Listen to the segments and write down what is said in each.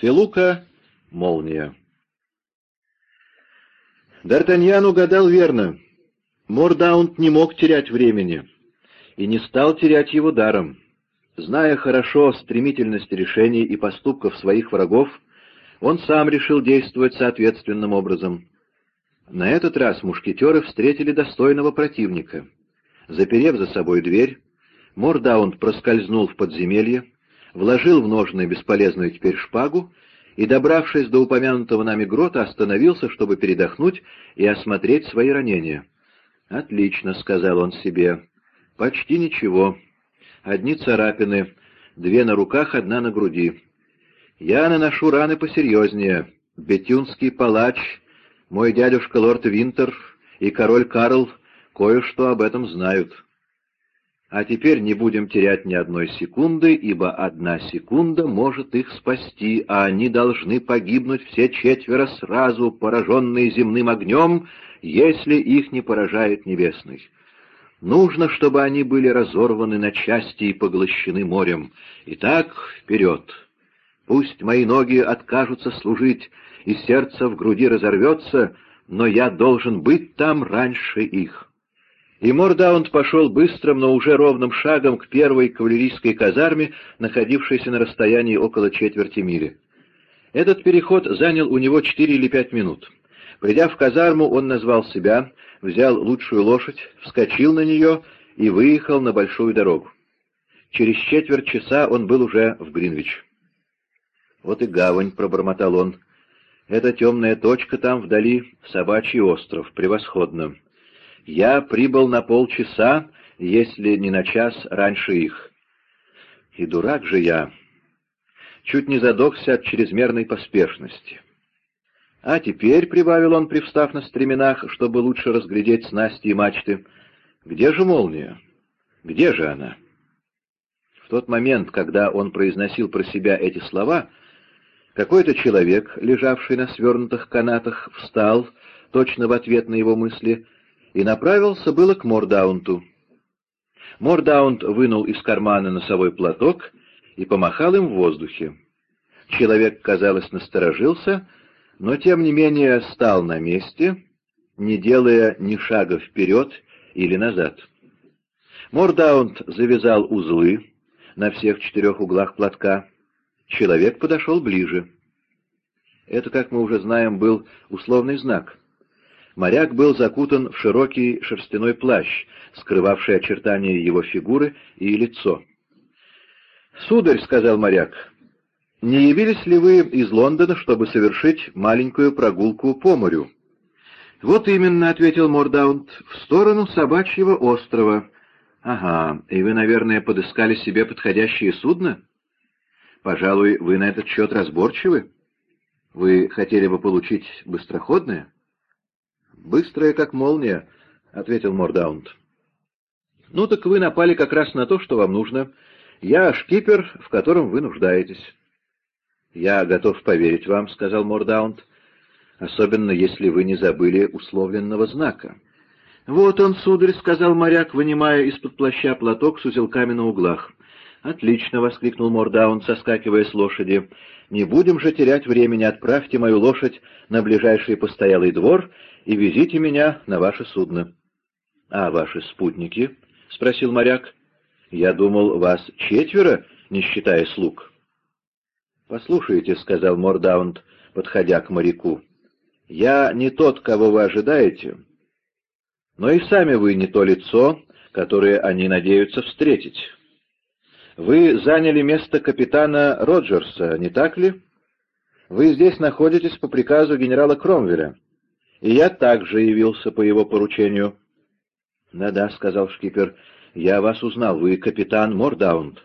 Филука — молния. Д'Артаньян угадал верно. Мордаунд не мог терять времени и не стал терять его даром. Зная хорошо стремительность решений и поступков своих врагов, он сам решил действовать соответственным образом. На этот раз мушкетеры встретили достойного противника. Заперев за собой дверь, Мордаунд проскользнул в подземелье, вложил в ножны бесполезную теперь шпагу и, добравшись до упомянутого нами грота, остановился, чтобы передохнуть и осмотреть свои ранения. «Отлично», — сказал он себе, — «почти ничего. Одни царапины, две на руках, одна на груди. Я наношу раны посерьезнее. Бетюнский палач, мой дядюшка лорд Винтер и король Карл кое-что об этом знают». А теперь не будем терять ни одной секунды, ибо одна секунда может их спасти, а они должны погибнуть все четверо сразу, пораженные земным огнем, если их не поражает небесный. Нужно, чтобы они были разорваны на части и поглощены морем. Итак, вперед! Пусть мои ноги откажутся служить, и сердце в груди разорвется, но я должен быть там раньше их. И Мордаунд пошел быстрым, но уже ровным шагом к первой кавалерийской казарме, находившейся на расстоянии около четверти мили. Этот переход занял у него четыре или пять минут. Придя в казарму, он назвал себя, взял лучшую лошадь, вскочил на нее и выехал на большую дорогу. Через четверть часа он был уже в Гринвич. «Вот и гавань», — пробормотал он. «Эта темная точка там вдали — собачий остров, превосходно. Я прибыл на полчаса, если не на час раньше их. И дурак же я. Чуть не задохся от чрезмерной поспешности. А теперь, — прибавил он, привстав на стременах, чтобы лучше разглядеть снасти и мачты, — где же молния? Где же она? В тот момент, когда он произносил про себя эти слова, какой-то человек, лежавший на свернутых канатах, встал, точно в ответ на его мысли, и направился было к Мордаунту. Мордаунт вынул из кармана носовой платок и помахал им в воздухе. Человек, казалось, насторожился, но тем не менее стал на месте, не делая ни шага вперед или назад. Мордаунт завязал узлы на всех четырех углах платка. Человек подошел ближе. Это, как мы уже знаем, был условный знак — Моряк был закутан в широкий шерстяной плащ, скрывавший очертания его фигуры и лицо. «Сударь», — сказал моряк, — «не явились ли вы из Лондона, чтобы совершить маленькую прогулку по морю?» «Вот именно», — ответил Мордаунд, — «в сторону собачьего острова». «Ага, и вы, наверное, подыскали себе подходящее судно?» «Пожалуй, вы на этот счет разборчивы? Вы хотели бы получить быстроходное?» «Быстрая, как молния», — ответил Мордаунд. «Ну так вы напали как раз на то, что вам нужно. Я шкипер, в котором вы нуждаетесь». «Я готов поверить вам», — сказал Мордаунд, — «особенно если вы не забыли условленного знака». «Вот он, сударь», — сказал моряк, вынимая из-под плаща платок с узелками на углах. «Отлично!» — воскликнул Мордаунд, соскакивая с лошади. «Не будем же терять времени, отправьте мою лошадь на ближайший постоялый двор и везите меня на ваше судно». «А ваши спутники?» — спросил моряк. «Я думал, вас четверо, не считая слуг». «Послушайте», — сказал Мордаунд, подходя к моряку, — «я не тот, кого вы ожидаете, но и сами вы не то лицо, которое они надеются встретить». Вы заняли место капитана Роджерса, не так ли? Вы здесь находитесь по приказу генерала Кромвеля, и я также явился по его поручению. «Да-да», — сказал шкипер, — «я вас узнал, вы капитан Мордаунд».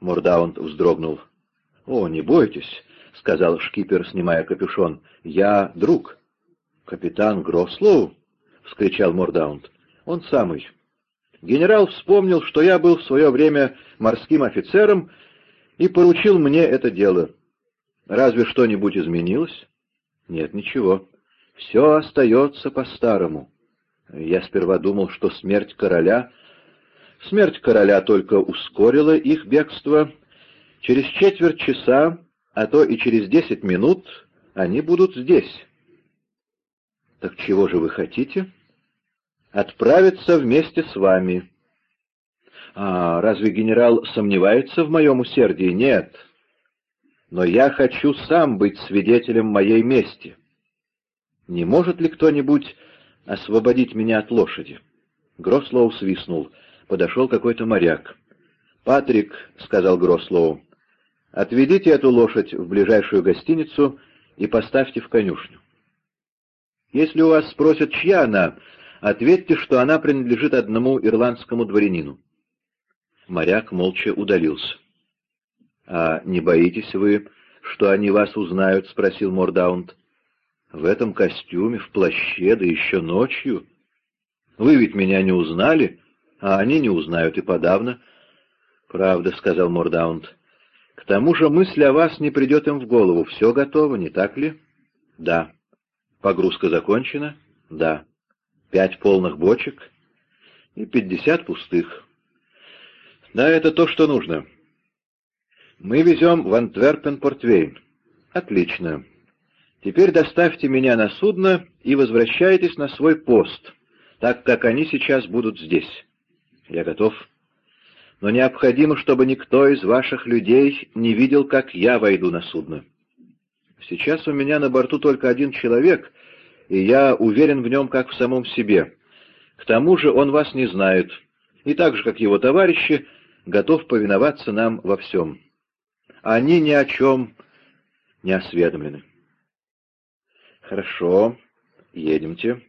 Мордаунд вздрогнул. «О, не бойтесь», — сказал шкипер, снимая капюшон, — «я друг». «Капитан Грослоу?» — вскричал Мордаунд. «Он самый». Генерал вспомнил, что я был в свое время морским офицером и поручил мне это дело. Разве что-нибудь изменилось? Нет, ничего. Все остается по-старому. Я сперва думал, что смерть короля... Смерть короля только ускорила их бегство. Через четверть часа а то и через десять минут они будут здесь. Так чего же вы хотите? Отправиться вместе с вами. А разве генерал сомневается в моем усердии? Нет. Но я хочу сам быть свидетелем моей мести. Не может ли кто-нибудь освободить меня от лошади? Грослоу свистнул. Подошел какой-то моряк. «Патрик», — сказал Грослоу, — «отведите эту лошадь в ближайшую гостиницу и поставьте в конюшню. Если у вас спросят, чья она, ответьте, что она принадлежит одному ирландскому дворянину». Моряк молча удалился. «А не боитесь вы, что они вас узнают?» — спросил Мордаунд. «В этом костюме, в плаще, да еще ночью. Вы ведь меня не узнали, а они не узнают и подавно». «Правда», — сказал Мордаунд. «К тому же мысль о вас не придет им в голову. Все готово, не так ли?» «Да». «Погрузка закончена?» «Да». «Пять полных бочек?» «И пятьдесят пустых». «Да, это то, что нужно». «Мы везем в Антверпен-Портвейн». «Отлично. Теперь доставьте меня на судно и возвращайтесь на свой пост, так как они сейчас будут здесь». «Я готов» но необходимо, чтобы никто из ваших людей не видел, как я войду на судно. Сейчас у меня на борту только один человек, и я уверен в нем, как в самом себе. К тому же он вас не знает, и так же, как его товарищи, готов повиноваться нам во всем. Они ни о чем не осведомлены. Хорошо, едемте.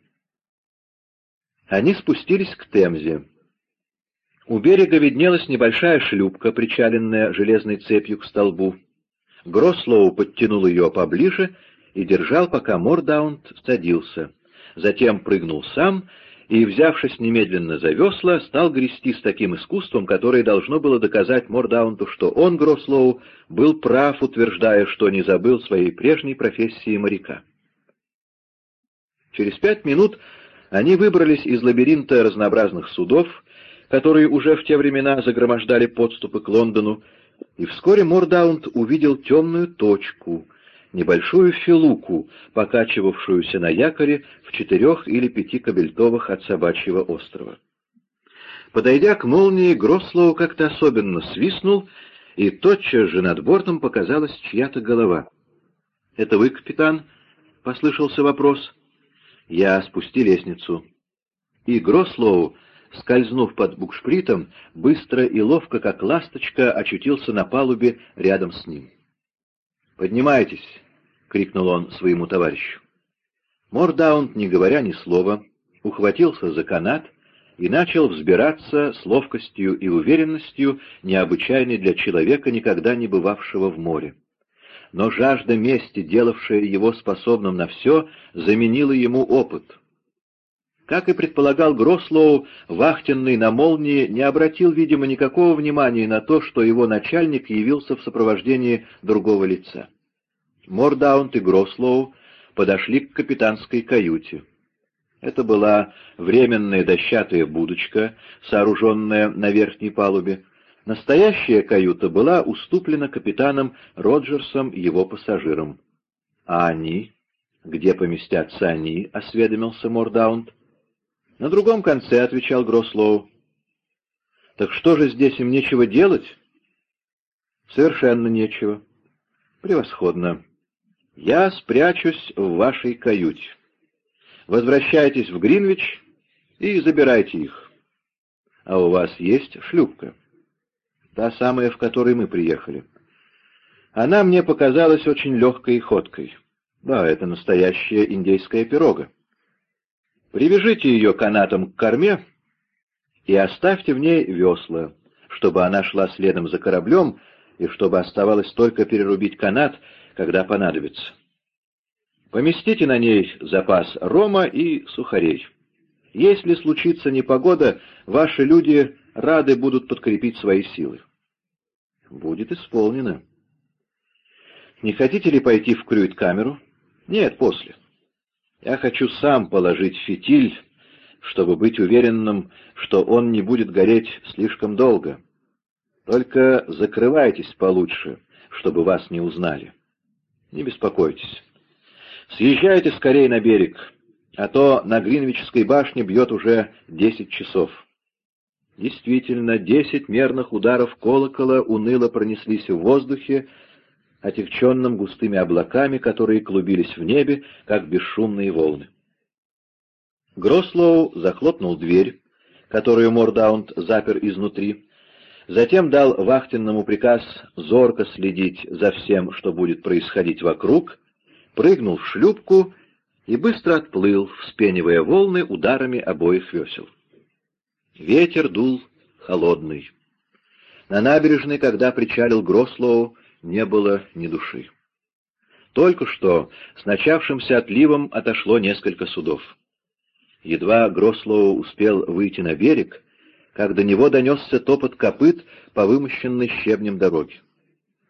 Они спустились к Темзе. У берега виднелась небольшая шлюпка, причаленная железной цепью к столбу. Грослоу подтянул ее поближе и держал, пока Мордаунд садился. Затем прыгнул сам и, взявшись немедленно за весла, стал грести с таким искусством, которое должно было доказать Мордаунту, что он, Грослоу, был прав, утверждая, что не забыл своей прежней профессии моряка. Через пять минут они выбрались из лабиринта разнообразных судов, которые уже в те времена загромождали подступы к Лондону, и вскоре Мордаунд увидел темную точку, небольшую филуку, покачивавшуюся на якоре в четырех или пяти кабельтовых от собачьего острова. Подойдя к молнии, Грослоу как-то особенно свистнул, и тотчас же над бортом показалась чья-то голова. — Это вы, капитан? — послышался вопрос. — Я спусти лестницу. И Грослоу скользнув под букшпритом, быстро и ловко, как ласточка, очутился на палубе рядом с ним. «Поднимайтесь!» — крикнул он своему товарищу. Мордаунд, не говоря ни слова, ухватился за канат и начал взбираться с ловкостью и уверенностью, необычайной для человека, никогда не бывавшего в море. Но жажда мести, делавшая его способным на все, заменила ему опыт — как и предполагал Грослоу, вахтенный на молнии не обратил, видимо, никакого внимания на то, что его начальник явился в сопровождении другого лица. Мордаунт и Грослоу подошли к капитанской каюте. Это была временная дощатая будочка, сооруженная на верхней палубе. Настоящая каюта была уступлена капитаном Роджерсом его пассажирам. «А они? Где поместятся они?» — осведомился Мордаунт. «На другом конце», — отвечал Грослоу. «Так что же здесь им нечего делать?» «Совершенно нечего». «Превосходно. Я спрячусь в вашей каюте. Возвращайтесь в Гринвич и забирайте их. А у вас есть шлюпка?» «Та самая, в которой мы приехали. Она мне показалась очень легкой и ходкой. Да, это настоящая индейская пирога. Привяжите ее канатом к корме и оставьте в ней весла, чтобы она шла следом за кораблем и чтобы оставалось только перерубить канат, когда понадобится. Поместите на ней запас рома и сухарей. Если случится непогода, ваши люди рады будут подкрепить свои силы. Будет исполнено. Не хотите ли пойти в крюит-камеру? Нет, после. Я хочу сам положить фитиль, чтобы быть уверенным, что он не будет гореть слишком долго. Только закрывайтесь получше, чтобы вас не узнали. Не беспокойтесь. Съезжайте скорее на берег, а то на Гринвичской башне бьет уже десять часов. Действительно, десять мерных ударов колокола уныло пронеслись в воздухе, отягченным густыми облаками, которые клубились в небе, как бесшумные волны. Грослоу захлопнул дверь, которую Мордаунд запер изнутри, затем дал вахтенному приказ зорко следить за всем, что будет происходить вокруг, прыгнул в шлюпку и быстро отплыл, вспенивая волны ударами обоих весел. Ветер дул холодный. На набережной, когда причалил Грослоу, не было ни души. Только что с начавшимся отливом отошло несколько судов. Едва Грослоу успел выйти на берег, как до него донесся топот копыт по вымощенной щебнем дороге.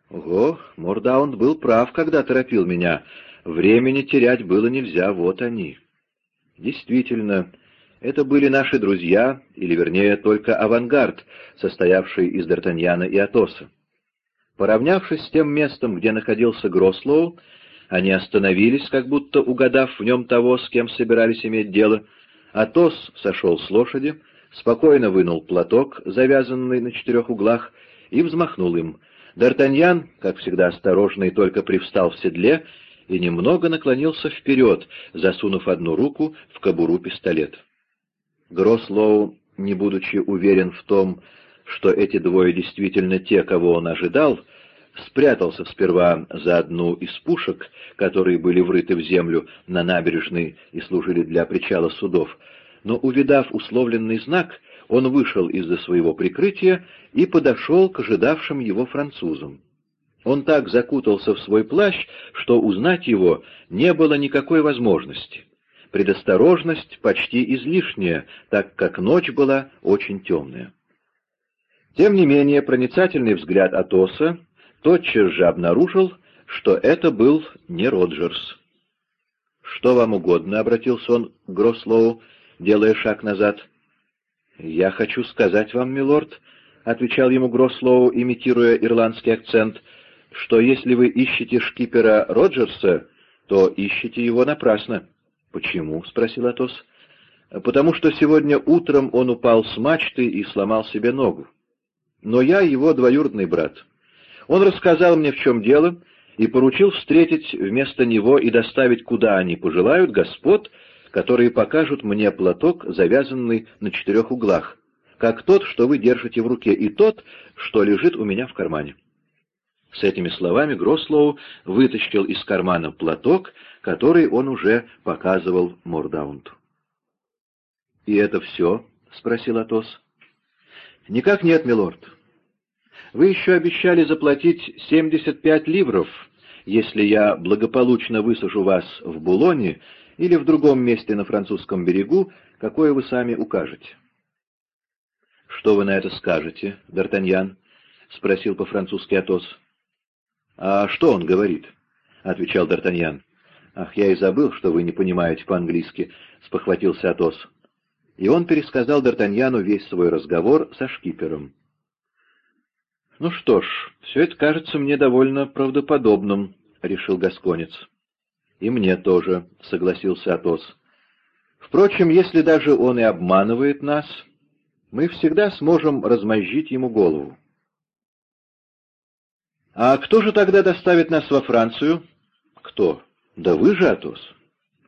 Ого, Мордаунд был прав, когда торопил меня. Времени терять было нельзя, вот они. Действительно, это были наши друзья, или, вернее, только авангард, состоявший из Д'Артаньяна и Атоса. Поравнявшись с тем местом, где находился Грослоу, они остановились, как будто угадав в нем того, с кем собирались иметь дело. Атос сошел с лошади, спокойно вынул платок, завязанный на четырех углах, и взмахнул им. Д'Артаньян, как всегда осторожный, только привстал в седле и немного наклонился вперед, засунув одну руку в кобуру пистолета. Грослоу, не будучи уверен в том, что эти двое действительно те, кого он ожидал, спрятался сперва за одну из пушек, которые были врыты в землю на набережной и служили для причала судов, но, увидав условленный знак, он вышел из-за своего прикрытия и подошел к ожидавшим его французам. Он так закутался в свой плащ, что узнать его не было никакой возможности предосторожность почти излишняя, так как ночь была очень темная. Тем не менее, проницательный взгляд Атоса тотчас же обнаружил, что это был не Роджерс. «Что вам угодно?» — обратился он к Грослоу, делая шаг назад. «Я хочу сказать вам, милорд», — отвечал ему Грослоу, имитируя ирландский акцент, — «что если вы ищете шкипера Роджерса, то ищете его напрасно». «Почему?» — спросил Атос. «Потому что сегодня утром он упал с мачты и сломал себе ногу. Но я его двоюродный брат. Он рассказал мне, в чем дело, и поручил встретить вместо него и доставить, куда они пожелают, господ, которые покажут мне платок, завязанный на четырех углах, как тот, что вы держите в руке, и тот, что лежит у меня в кармане». С этими словами Грослоу вытащил из кармана платок, который он уже показывал Мордаунту. «И это все?» — спросил Атос. «Никак нет, милорд. Вы еще обещали заплатить 75 ливров, если я благополучно высажу вас в Булоне или в другом месте на французском берегу, какое вы сами укажете». «Что вы на это скажете, Д'Артаньян?» — спросил по-французски Атос. «А что он говорит?» — отвечал Д'Артаньян. «Ах, я и забыл, что вы не понимаете по-английски», — спохватился Атос. И он пересказал Д'Артаньяну весь свой разговор со шкипером. «Ну что ж, все это кажется мне довольно правдоподобным», — решил Гасконец. «И мне тоже», — согласился Атос. «Впрочем, если даже он и обманывает нас, мы всегда сможем размозжить ему голову». «А кто же тогда доставит нас во Францию?» «Кто?» «Да вы же, Атос.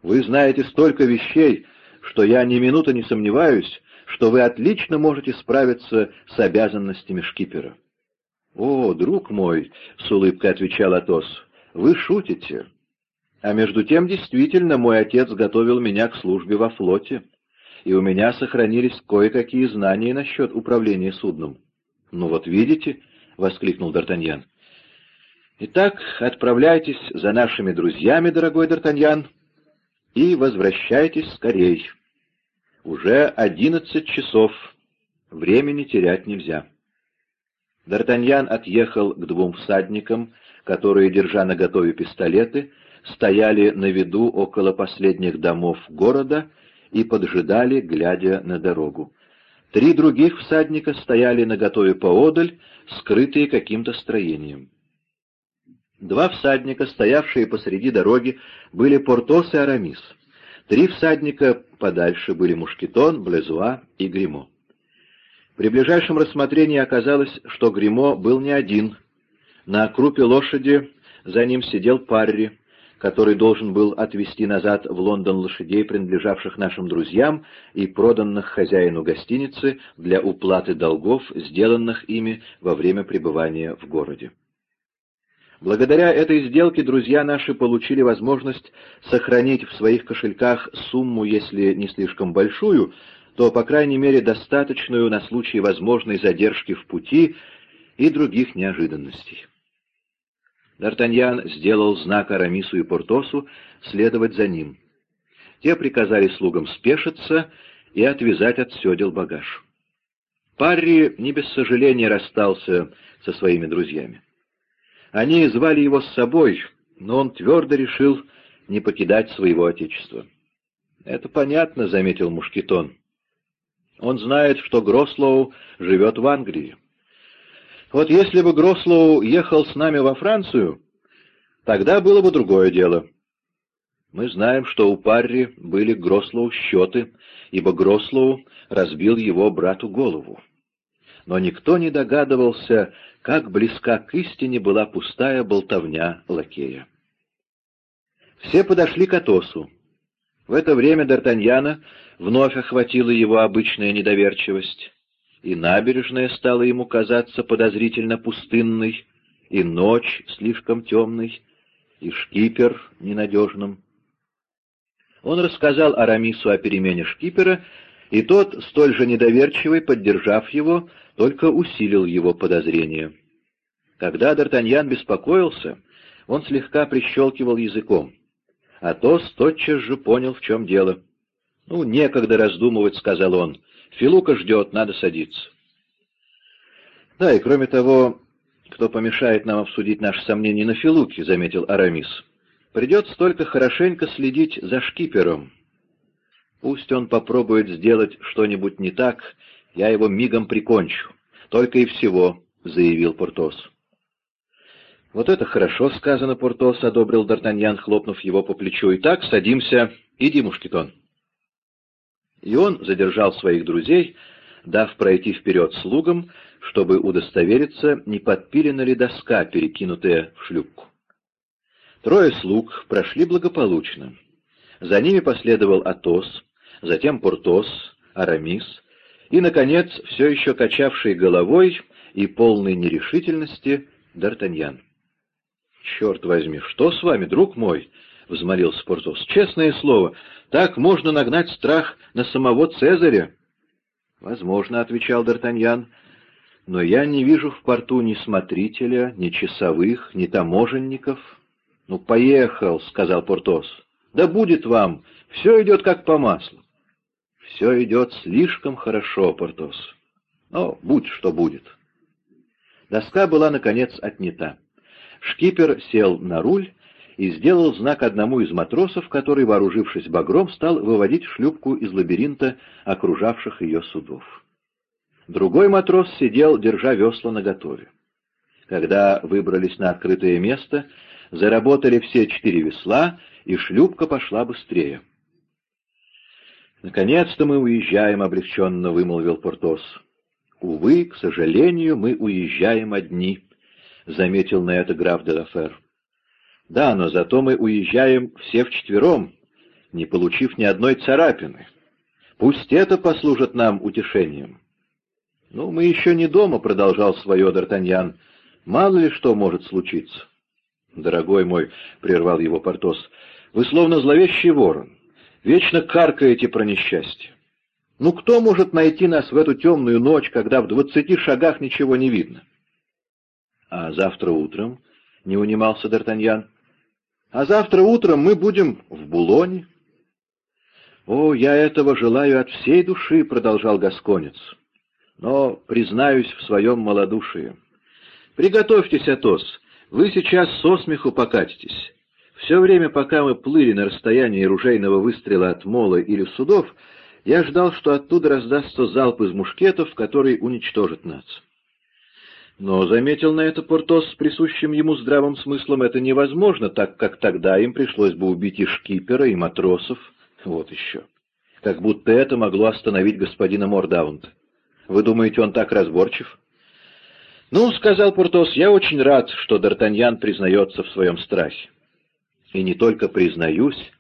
Вы знаете столько вещей, что я ни минуты не сомневаюсь, что вы отлично можете справиться с обязанностями шкипера». «О, друг мой», — с улыбкой отвечал Атос, — «вы шутите. А между тем, действительно, мой отец готовил меня к службе во флоте, и у меня сохранились кое-какие знания насчет управления судном». «Ну вот видите», — воскликнул Д'Артаньян, Итак, отправляйтесь за нашими друзьями, дорогой Д'Артаньян, и возвращайтесь скорей. Уже одиннадцать часов. Времени терять нельзя. Д'Артаньян отъехал к двум всадникам, которые, держа наготове пистолеты, стояли на виду около последних домов города и поджидали, глядя на дорогу. Три других всадника стояли наготове поодаль, скрытые каким-то строением. Два всадника, стоявшие посреди дороги, были Портос и Арамис. Три всадника подальше были Мушкетон, Блезуа и Гримо. При ближайшем рассмотрении оказалось, что Гримо был не один. На крупе лошади за ним сидел Парри, который должен был отвезти назад в Лондон лошадей, принадлежавших нашим друзьям и проданных хозяину гостиницы для уплаты долгов, сделанных ими во время пребывания в городе. Благодаря этой сделке друзья наши получили возможность сохранить в своих кошельках сумму, если не слишком большую, то, по крайней мере, достаточную на случай возможной задержки в пути и других неожиданностей. Д'Артаньян сделал знак Арамису и Портосу следовать за ним. Те приказали слугам спешиться и отвязать от седел багаж. Парри не без сожаления расстался со своими друзьями. Они звали его с собой, но он твердо решил не покидать своего отечества. «Это понятно», — заметил Мушкетон. «Он знает, что Грослоу живет в Англии. Вот если бы Грослоу ехал с нами во Францию, тогда было бы другое дело. Мы знаем, что у Парри были Грослоу счеты, ибо Грослоу разбил его брату голову. Но никто не догадывался, как близка к истине была пустая болтовня лакея. Все подошли к Атосу. В это время Д'Артаньяна вновь охватила его обычная недоверчивость, и набережная стала ему казаться подозрительно пустынной, и ночь слишком темной, и шкипер ненадежным. Он рассказал Арамису о перемене шкипера, и тот, столь же недоверчивый, поддержав его, только усилил его подозрения. Когда Д'Артаньян беспокоился, он слегка прищелкивал языком. Атос тотчас же понял, в чем дело. «Ну, некогда раздумывать», — сказал он. «Филука ждет, надо садиться». «Да, и кроме того, кто помешает нам обсудить наши сомнения на Филуке», — заметил Арамис. «Придется только хорошенько следить за шкипером. Пусть он попробует сделать что-нибудь не так, я его мигом прикончу. Только и всего», — заявил Портос. «Вот это хорошо сказано, Портос», — одобрил Д'Артаньян, хлопнув его по плечу. «Итак, садимся. Иди, Мушкетон». И он задержал своих друзей, дав пройти вперед слугам, чтобы удостовериться, не подпилена ли доска, перекинутая в шлюпку. Трое слуг прошли благополучно. За ними последовал Атос, затем Портос, Арамис и, наконец, все еще качавший головой и полной нерешительности Д'Артаньян. «Черт возьми, что с вами, друг мой?» — взмолился Портос. «Честное слово, так можно нагнать страх на самого Цезаря». «Возможно», — отвечал Д'Артаньян, — «но я не вижу в порту ни смотрителя, ни часовых, ни таможенников». «Ну, поехал», — сказал Портос. «Да будет вам, все идет как по маслу». «Все идет слишком хорошо, Портос. Но будь что будет». Доска была, наконец, отнята. Шкипер сел на руль и сделал знак одному из матросов, который, вооружившись багром, стал выводить шлюпку из лабиринта окружавших ее судов. Другой матрос сидел, держа весла наготове. Когда выбрались на открытое место, заработали все четыре весла, и шлюпка пошла быстрее. «Наконец-то мы уезжаем», — облегченно вымолвил Портос. «Увы, к сожалению, мы уезжаем одни», — заметил на это граф де Лафер. «Да, но зато мы уезжаем все вчетвером, не получив ни одной царапины. Пусть это послужит нам утешением». «Ну, мы еще не дома», — продолжал свое Д'Артаньян. «Мало ли что может случиться». «Дорогой мой», — прервал его Портос, — «вы словно зловещий ворон, вечно каркаете про несчастье. Ну кто может найти нас в эту темную ночь, когда в двадцати шагах ничего не видно?» «А завтра утром?» — не унимался Д'Артаньян. «А завтра утром мы будем в Булоне». «О, я этого желаю от всей души», — продолжал Гасконец. «Но признаюсь в своем малодушии. Приготовьтесь, Атос, вы сейчас со смеху покатитесь. Все время, пока мы плыли на расстоянии ружейного выстрела от мола или судов, я ждал, что оттуда раздастся залп из мушкетов, который уничтожит нас. Но, заметил на это Портос с присущим ему здравым смыслом, это невозможно, так как тогда им пришлось бы убить и шкипера, и матросов. Вот еще. Как будто это могло остановить господина Мордаунта. Вы думаете, он так разборчив? «Ну, — сказал Портос, — я очень рад, что Д'Артаньян признается в своем страхе. И не только признаюсь,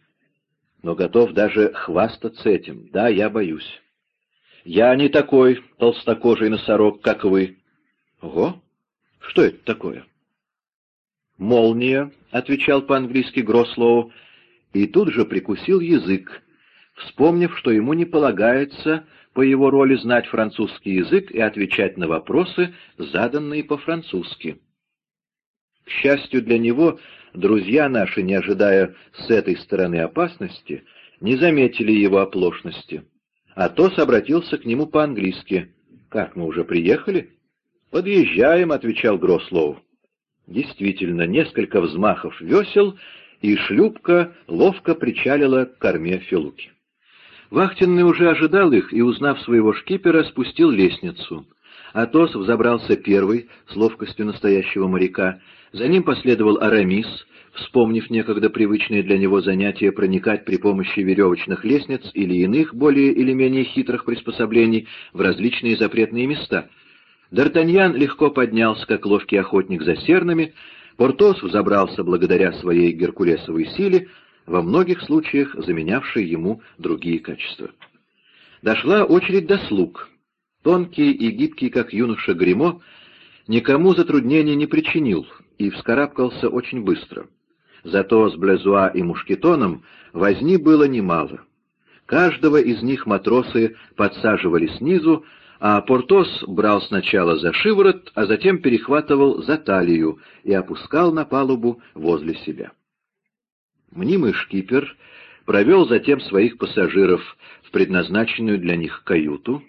но готов даже хвастаться этим. Да, я боюсь. Я не такой толстокожий носорог, как вы. Ого! Что это такое? «Молния», — отвечал по-английски Грослоу, и тут же прикусил язык, вспомнив, что ему не полагается по его роли знать французский язык и отвечать на вопросы, заданные по-французски. К счастью для него, друзья наши, не ожидая с этой стороны опасности, не заметили его оплошности. Атос обратился к нему по-английски. «Как, мы уже приехали?» «Подъезжаем», — отвечал Грослоу. Действительно, несколько взмахов весел, и шлюпка ловко причалила к корме Филуки. Вахтенный уже ожидал их и, узнав своего шкипера, спустил лестницу. Атос взобрался первый, с ловкостью настоящего моряка. За ним последовал Арамис, вспомнив некогда привычные для него занятия проникать при помощи веревочных лестниц или иных, более или менее хитрых приспособлений в различные запретные места. Д'Артаньян легко поднялся, как ловкий охотник за сернами, Портос взобрался благодаря своей геркулесовой силе, во многих случаях заменявший ему другие качества. Дошла очередь до слуг. Тонкий и гибкий, как юноша Гримо, никому затруднений не причинил и вскарабкался очень быстро. Зато с Блезуа и Мушкетоном возни было немало. Каждого из них матросы подсаживали снизу, а Портос брал сначала за шиворот, а затем перехватывал за талию и опускал на палубу возле себя. Мнимый шкипер провел затем своих пассажиров в предназначенную для них каюту.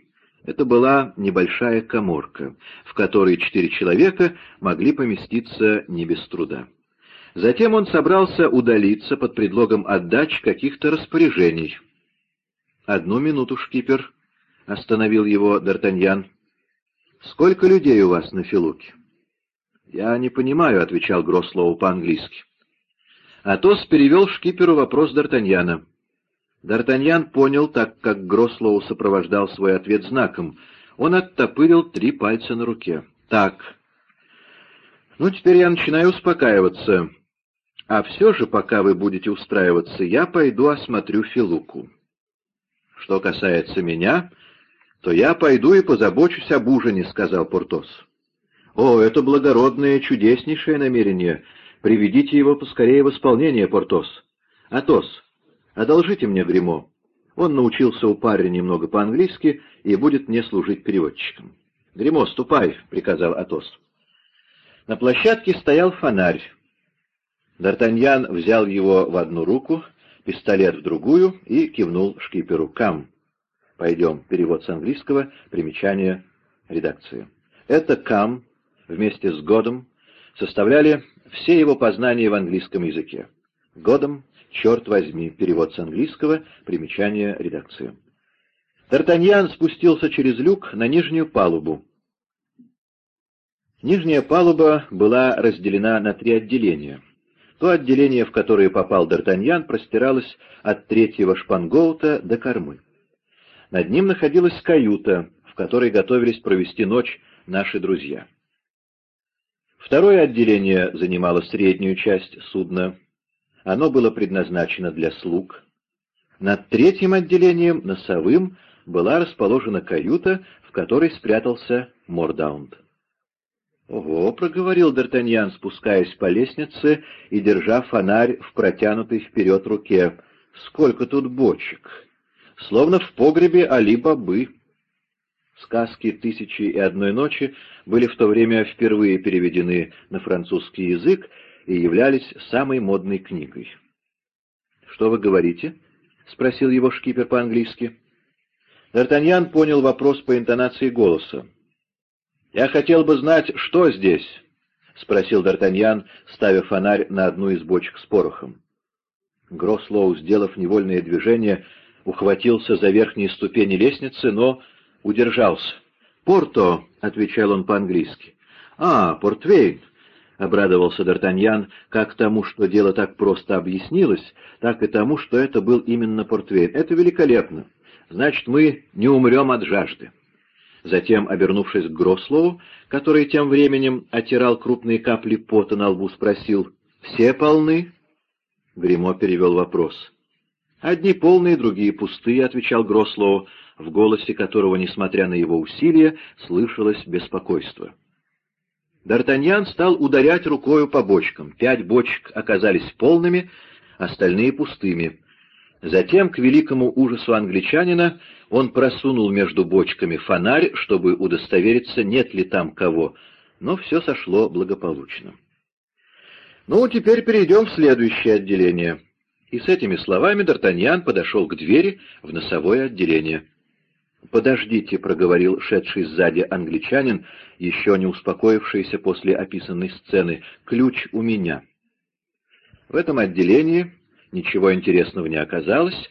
Это была небольшая коморка, в которой четыре человека могли поместиться не без труда. Затем он собрался удалиться под предлогом отдач каких-то распоряжений. «Одну минуту, шкипер», — остановил его Д'Артаньян. «Сколько людей у вас на Филуке?» «Я не понимаю», — отвечал Грослоу по-английски. Атос перевел шкиперу вопрос Д'Артаньяна. Д'Артаньян понял, так как Грослоу сопровождал свой ответ знаком. Он оттопырил три пальца на руке. «Так. Ну, теперь я начинаю успокаиваться. А все же, пока вы будете устраиваться, я пойду осмотрю Филуку. Что касается меня, то я пойду и позабочусь об ужине», — сказал Портос. «О, это благородное, чудеснейшее намерение», Приведите его поскорее в исполнение, Портос. Атос, одолжите мне гримо. Он научился у парня немного по-английски и будет мне служить переводчиком. «Гримо, ступай», — приказал Атос. На площадке стоял фонарь. Д'Артаньян взял его в одну руку, пистолет в другую и кивнул шкиперу «Кам». Пойдем, перевод с английского, примечание редакции. Это «Кам» вместе с «Годом» составляли все его познания в английском языке. Годом, черт возьми, перевод с английского, примечание редакции. Д'Артаньян спустился через люк на нижнюю палубу. Нижняя палуба была разделена на три отделения. То отделение, в которое попал Д'Артаньян, простиралось от третьего шпангоута до кормы. Над ним находилась каюта, в которой готовились провести ночь наши друзья. Второе отделение занимало среднюю часть судна. Оно было предназначено для слуг. Над третьим отделением, носовым, была расположена каюта, в которой спрятался Мордаунд. «Ого!» — проговорил Д'Артаньян, спускаясь по лестнице и держа фонарь в протянутой вперед руке. «Сколько тут бочек! Словно в погребе Али-Бабы!» Сказки «Тысячи и одной ночи» были в то время впервые переведены на французский язык и являлись самой модной книгой. «Что вы говорите?» — спросил его шкипер по-английски. Д'Артаньян понял вопрос по интонации голоса. «Я хотел бы знать, что здесь?» — спросил Д'Артаньян, ставя фонарь на одну из бочек с порохом. Грослоу, сделав невольное движение, ухватился за верхние ступени лестницы, но удержался. «Порто», — отвечал он по-английски. «А, Портвейн!» — обрадовался Д'Артаньян как тому, что дело так просто объяснилось, так и тому, что это был именно Портвейн. «Это великолепно! Значит, мы не умрем от жажды!» Затем, обернувшись к Грослову, который тем временем отирал крупные капли пота на лбу, спросил «Все полны?» Гремо перевел вопрос. «Одни полные, другие пустые», — отвечал Грослоу, в голосе которого, несмотря на его усилия, слышалось беспокойство. Д'Артаньян стал ударять рукою по бочкам. Пять бочек оказались полными, остальные пустыми. Затем, к великому ужасу англичанина, он просунул между бочками фонарь, чтобы удостовериться, нет ли там кого, но все сошло благополучно. «Ну, теперь перейдем в следующее отделение». И с этими словами Д'Артаньян подошел к двери в носовое отделение. «Подождите», — проговорил шедший сзади англичанин, еще не успокоившийся после описанной сцены, — «ключ у меня». В этом отделении ничего интересного не оказалось,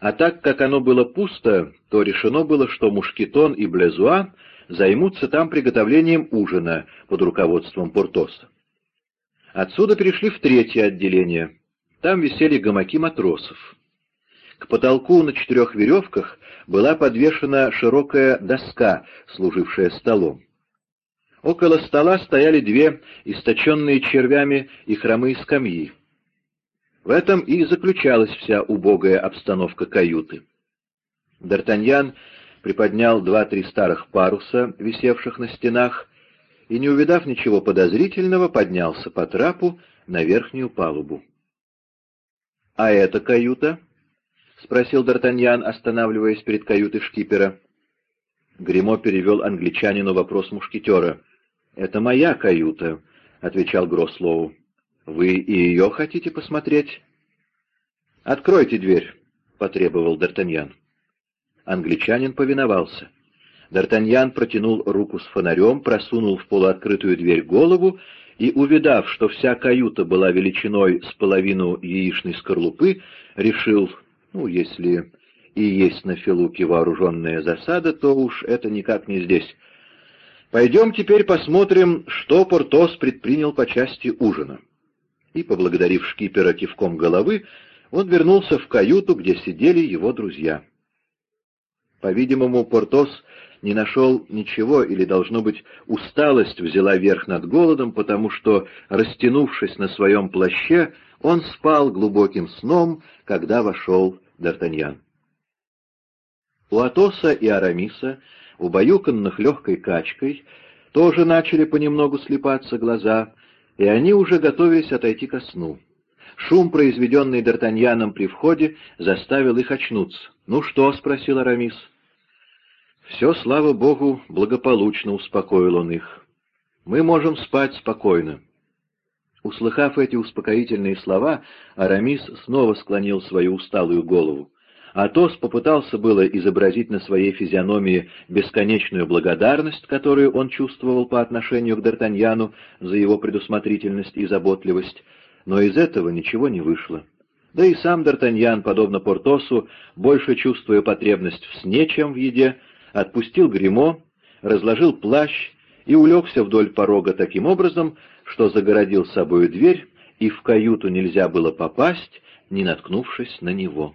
а так как оно было пусто, то решено было, что Мушкетон и Блезуа займутся там приготовлением ужина под руководством Портоса. Отсюда перешли в третье отделение. Там висели гамаки матросов. К потолку на четырех веревках была подвешена широкая доска, служившая столом. Около стола стояли две источенные червями и хромые скамьи. В этом и заключалась вся убогая обстановка каюты. Д'Артаньян приподнял два-три старых паруса, висевших на стенах, и, не увидав ничего подозрительного, поднялся по трапу на верхнюю палубу. — А эта каюта? — спросил Д'Артаньян, останавливаясь перед каютой шкипера. Гремо перевел англичанину вопрос мушкетера. — Это моя каюта, — отвечал Грослоу. — Вы и ее хотите посмотреть? — Откройте дверь, — потребовал Д'Артаньян. Англичанин повиновался. Д'Артаньян протянул руку с фонарем, просунул в полуоткрытую дверь голову и, увидав, что вся каюта была величиной с половину яичной скорлупы, решил, ну, если и есть на Филуке вооруженная засада, то уж это никак не здесь. Пойдем теперь посмотрим, что Портос предпринял по части ужина. И, поблагодарив шкипера кивком головы, он вернулся в каюту, где сидели его друзья. По-видимому, Портос не нашел ничего, или, должно быть, усталость взяла верх над голодом, потому что, растянувшись на своем плаще, он спал глубоким сном, когда вошел Д'Артаньян. У Атоса и Арамиса, убаюканных легкой качкой, тоже начали понемногу слепаться глаза, и они уже готовились отойти ко сну. Шум, произведенный Д'Артаньяном при входе, заставил их очнуться. «Ну что?» — спросил Арамис. «Все, слава богу, благополучно», — успокоил он их. «Мы можем спать спокойно». Услыхав эти успокоительные слова, Арамис снова склонил свою усталую голову. Атос попытался было изобразить на своей физиономии бесконечную благодарность, которую он чувствовал по отношению к Д'Артаньяну за его предусмотрительность и заботливость, но из этого ничего не вышло. Да и сам Д'Артаньян, подобно Портосу, больше чувствуя потребность в сне, чем в еде, отпустил гримо, разложил плащ и улегся вдоль порога таким образом, что загородил собою дверь, и в каюту нельзя было попасть, не наткнувшись на него.